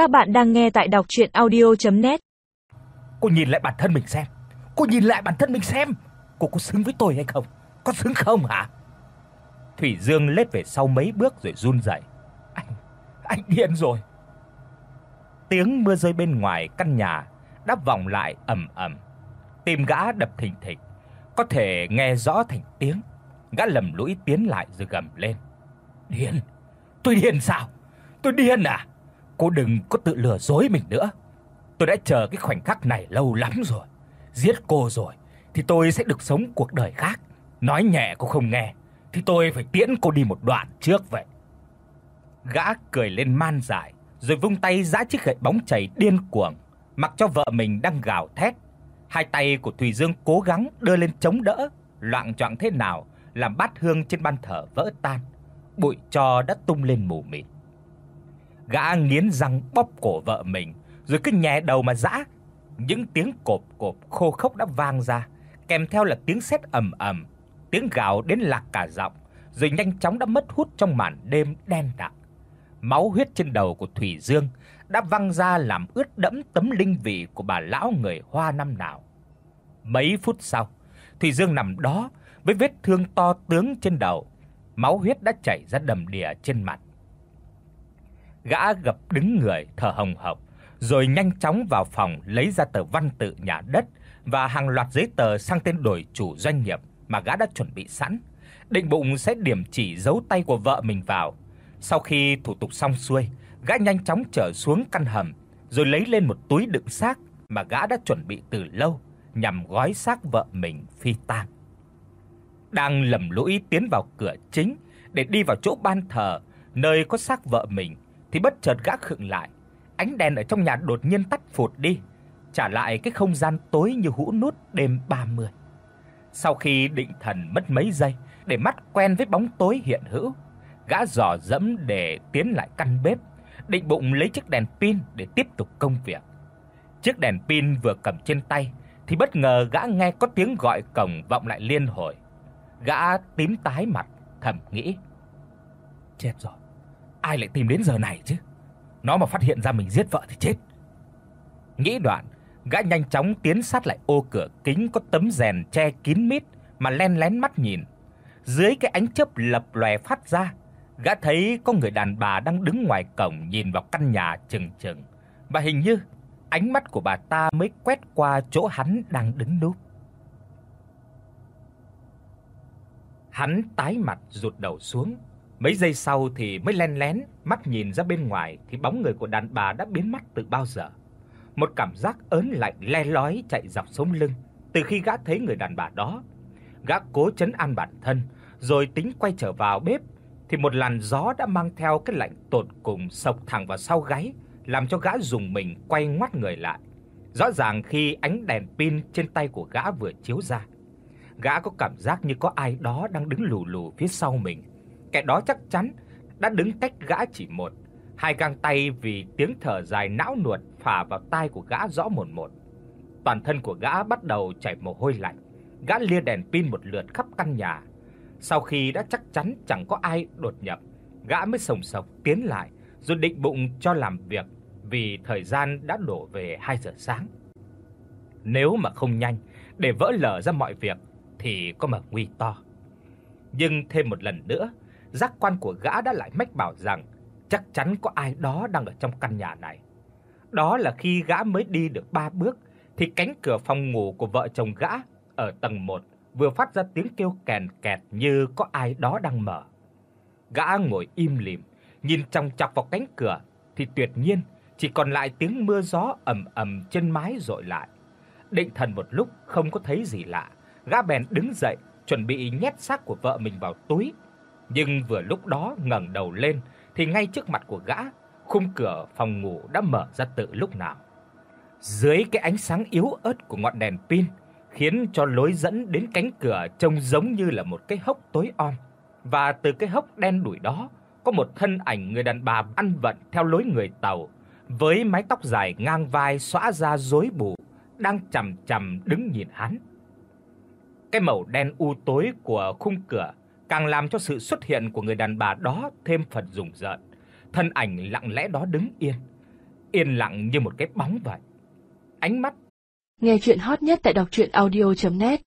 Các bạn đang nghe tại đọc audio net Cô nhìn lại bản thân mình xem. Cô nhìn lại bản thân mình xem, cô có xứng với tôi hay không? Có xứng không hả? Thủy Dương lết về sau mấy bước rồi run rẩy. Anh, anh điên rồi. Tiếng mưa rơi bên ngoài căn nhà đã vọng lại ầm ầm. Tim gã đập thình thịch, có thể nghe rõ thành tiếng. Gã lầm lũi tiến lại rồi gầm lên. Điên? Tôi điên sao? Tôi điên à? Cô đừng có tự lừa dối mình nữa. Tôi đã chờ cái khoảnh khắc này lâu lắm rồi. Giết cô rồi thì tôi sẽ được sống cuộc đời khác. Nói nhẹ cô không nghe thì tôi phải tiễn cô đi một đoạn trước vậy. Gã cười lên man dại, rồi vung tay giã chiếc gậy bóng chảy điên cuồng, mặc cho vợ mình đang gào thét. Hai tay của Thùy Dương cố gắng đưa lên chống đỡ, loạng choạng thế nào làm bát hương trên ban thờ vỡ tan, bụi tro đã tung lên mù mịt. Gã nghiến răng bóp cổ vợ mình, rồi cứ nhè đầu mà giã. Những tiếng cộp cộp khô khốc đã vang ra, kèm theo là tiếng sét ầm ầm, tiếng gào đến lạc cả giọng, rồi nhanh chóng đã mất hút trong màn đêm đen đặc. Máu huyết trên đầu của Thủy Dương đã văng ra làm ướt đẫm tấm linh vị của bà lão người Hoa năm nào. Mấy phút sau, Thủy Dương nằm đó với vết thương to tướng trên đầu, máu huyết đã chảy ra đầm đìa trên mặt. Gã gập đứng người thở hồng hộc, rồi nhanh chóng vào phòng lấy ra tờ văn tự nhà đất và hàng loạt giấy tờ sang tên đổi chủ doanh nghiệp mà gã đã chuẩn bị sẵn, định bụng sẽ điểm chỉ dấu tay của vợ mình vào. Sau khi thủ tục xong xuôi, gã nhanh chóng trở xuống căn hầm, rồi lấy lên một túi đựng xác mà gã đã chuẩn bị từ lâu nhằm gói xác vợ mình phi tang. Đang lầm lũi tiến vào cửa chính để đi vào chỗ ban thờ nơi có xác vợ mình thì bất chợt gã khựng lại. Ánh đèn ở trong nhà đột nhiên tắt phụt đi, trả lại cái không gian tối như hũ nút đêm 30. Sau khi định thần mất mấy giây để mắt quen với bóng tối hiện hữu, gã dò dẫm để tiến lại căn bếp, định bụng lấy chiếc đèn pin để tiếp tục công việc. Chiếc đèn pin vừa cầm trên tay thì bất ngờ gã nghe có tiếng gọi cổng vọng lại liên hồi. Gã tím tái mặt, thầm nghĩ: Chết rồi, ai lại tìm đến giờ này chứ? Nó mà phát hiện ra mình giết vợ thì chết. Nghĩ đoạn, gã nhanh chóng tiến sát lại ô cửa kính có tấm rèn che kín mít mà len lén mắt nhìn. Dưới cái ánh chớp lập lòe phát ra, gã thấy có người đàn bà đang đứng ngoài cổng nhìn vào căn nhà chừng chừng, và hình như ánh mắt của bà ta mới quét qua chỗ hắn đang đứng núp. Hắn tái mặt rụt đầu xuống, mấy giây sau thì mới len lén mắt nhìn ra bên ngoài thì bóng người của đàn bà đã biến mất từ bao giờ. Một cảm giác ớn lạnh le lói chạy dọc sống lưng từ khi gã thấy người đàn bà đó. Gã cố trấn an bản thân, rồi tính quay trở vào bếp thì một làn gió đã mang theo cái lạnh tột cùng sộc thẳng vào sau gáy, làm cho gã dùng mình quay ngoắt người lại. Rõ ràng khi ánh đèn pin trên tay của gã vừa chiếu ra, gã có cảm giác như có ai đó đang đứng lù lù phía sau mình. Kẻ đó chắc chắn đã đứng cách gã chỉ một, hai găng tay vì tiếng thở dài não nuột phả vào tai của gã rõ mồn một. Toàn thân của gã bắt đầu chảy mồ hôi lạnh. Gã lia đèn pin một lượt khắp căn nhà. Sau khi đã chắc chắn chẳng có ai đột nhập, gã mới sồng sọc tiến lại rồi định bụng cho làm việc vì thời gian đã đổ về 2 giờ sáng. Nếu mà không nhanh để vỡ lở ra mọi việc thì có mà nguy to. Nhưng thêm một lần nữa, giác quan của gã đã lại mách bảo rằng chắc chắn có ai đó đang ở trong căn nhà này. Đó là khi gã mới đi được 3 bước thì cánh cửa phòng ngủ của vợ chồng gã ở tầng 1 vừa phát ra tiếng kêu kèn kẹt như có ai đó đang mở. Gã ngồi im lìm, nhìn chằm chọc vào cánh cửa thì tuyệt nhiên chỉ còn lại tiếng mưa gió ầm ầm trên mái dội lại. Định thần một lúc không có thấy gì lạ, gã bèn đứng dậy, chuẩn bị nhét xác của vợ mình vào túi. Nhưng vừa lúc đó ngẩng đầu lên thì ngay trước mặt của gã, khung cửa phòng ngủ đã mở ra tự lúc nào. Dưới cái ánh sáng yếu ớt của ngọn đèn pin, khiến cho lối dẫn đến cánh cửa trông giống như là một cái hốc tối om. Và từ cái hốc đen đủi đó, có một thân ảnh người đàn bà ăn vận theo lối người Tàu, với mái tóc dài ngang vai xõa ra rối bù, đang chằm chằm đứng nhìn hắn. Cái màu đen u tối của khung cửa càng làm cho sự xuất hiện của người đàn bà đó thêm phần rùng rợn. Thân ảnh lặng lẽ đó đứng yên, yên lặng như một cái bóng vậy. Ánh mắt Nghe truyện hot nhất tại doctruyenaudio.net